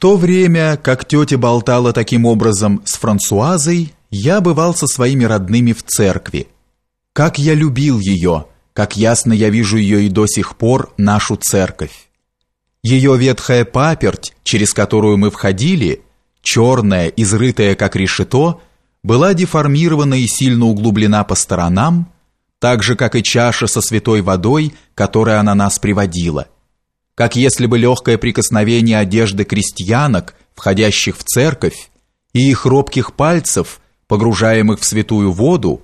то время, как тетя болтала таким образом с Франсуазой, я бывал со своими родными в церкви. Как я любил ее, как ясно я вижу ее и до сих пор, нашу церковь. Ее ветхая паперть, через которую мы входили, черная, изрытая как решето, была деформирована и сильно углублена по сторонам, так же, как и чаша со святой водой, которая она нас приводила как если бы легкое прикосновение одежды крестьянок, входящих в церковь, и их робких пальцев, погружаемых в святую воду,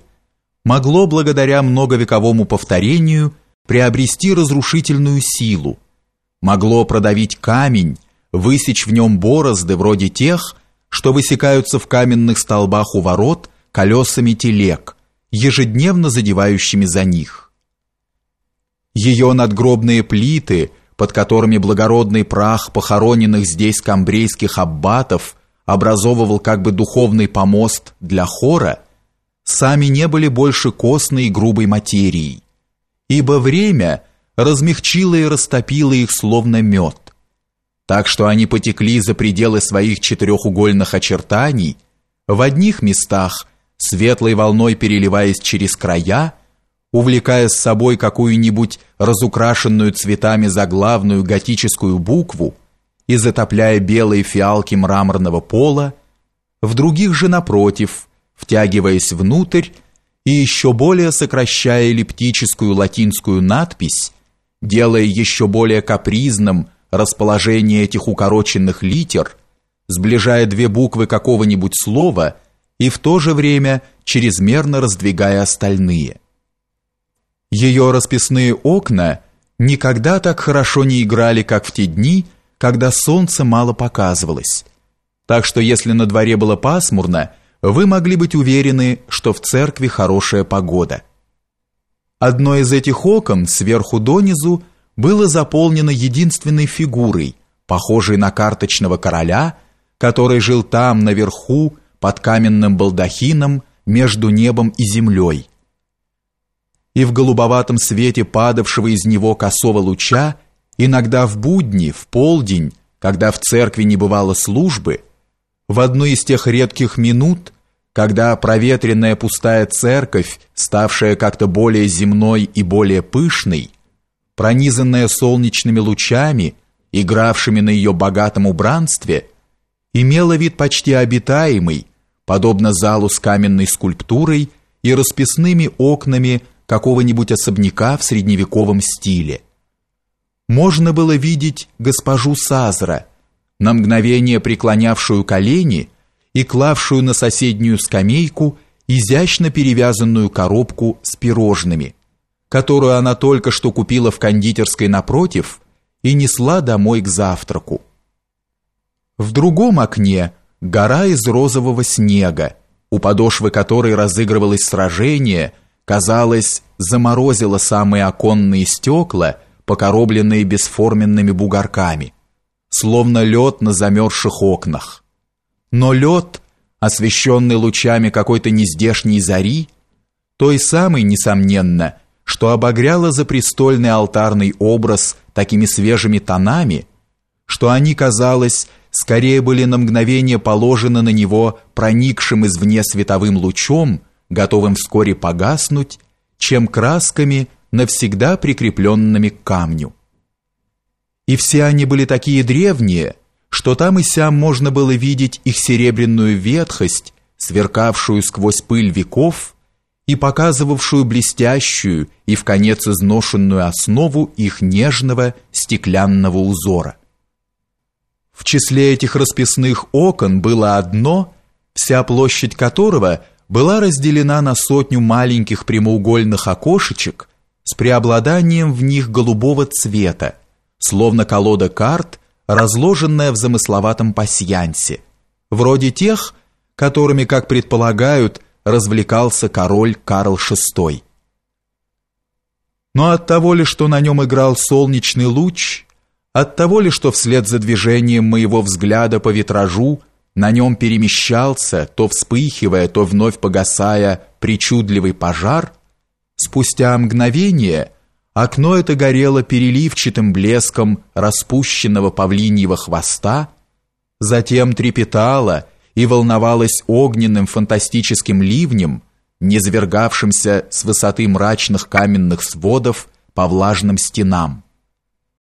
могло благодаря многовековому повторению приобрести разрушительную силу, могло продавить камень, высечь в нем борозды вроде тех, что высекаются в каменных столбах у ворот колесами телег, ежедневно задевающими за них. Ее надгробные плиты – под которыми благородный прах похороненных здесь камбрейских аббатов образовывал как бы духовный помост для хора, сами не были больше костной и грубой материей, ибо время размягчило и растопило их словно мед, так что они потекли за пределы своих четырехугольных очертаний, в одних местах светлой волной переливаясь через края, увлекая с собой какую-нибудь разукрашенную цветами заглавную готическую букву и затопляя белые фиалки мраморного пола, в других же напротив, втягиваясь внутрь и еще более сокращая эллиптическую латинскую надпись, делая еще более капризным расположение этих укороченных литер, сближая две буквы какого-нибудь слова и в то же время чрезмерно раздвигая остальные – ее расписные окна никогда так хорошо не играли, как в те дни, когда солнце мало показывалось. Так что если на дворе было пасмурно, вы могли быть уверены, что в церкви хорошая погода. Одно из этих окон сверху донизу было заполнено единственной фигурой, похожей на карточного короля, который жил там наверху под каменным балдахином между небом и землей и в голубоватом свете падавшего из него косого луча, иногда в будни, в полдень, когда в церкви не бывало службы, в одну из тех редких минут, когда проветренная пустая церковь, ставшая как-то более земной и более пышной, пронизанная солнечными лучами, игравшими на ее богатом убранстве, имела вид почти обитаемый, подобно залу с каменной скульптурой и расписными окнами какого-нибудь особняка в средневековом стиле. Можно было видеть госпожу Сазра, на мгновение преклонявшую колени и клавшую на соседнюю скамейку изящно перевязанную коробку с пирожными, которую она только что купила в кондитерской напротив и несла домой к завтраку. В другом окне гора из розового снега, у подошвы которой разыгрывалось сражение – казалось, заморозило самые оконные стекла, покоробленные бесформенными бугорками, словно лед на замерзших окнах. Но лед, освещенный лучами какой-то нездешней зари, той самой, несомненно, что обогряло запрестольный алтарный образ такими свежими тонами, что они, казалось, скорее были на мгновение положены на него проникшим извне световым лучом, готовым вскоре погаснуть, чем красками, навсегда прикрепленными к камню. И все они были такие древние, что там и сям можно было видеть их серебряную ветхость, сверкавшую сквозь пыль веков и показывавшую блестящую и в конец изношенную основу их нежного стеклянного узора. В числе этих расписных окон было одно, вся площадь которого – была разделена на сотню маленьких прямоугольных окошечек с преобладанием в них голубого цвета, словно колода карт, разложенная в замысловатом пасьянсе, вроде тех, которыми, как предполагают, развлекался король Карл VI. Но от того ли, что на нем играл солнечный луч, от того ли, что вслед за движением моего взгляда по витражу на нем перемещался, то вспыхивая, то вновь погасая, причудливый пожар, спустя мгновение окно это горело переливчатым блеском распущенного павлиньего хвоста, затем трепетала и волновалась огненным фантастическим ливнем, низвергавшимся с высоты мрачных каменных сводов по влажным стенам.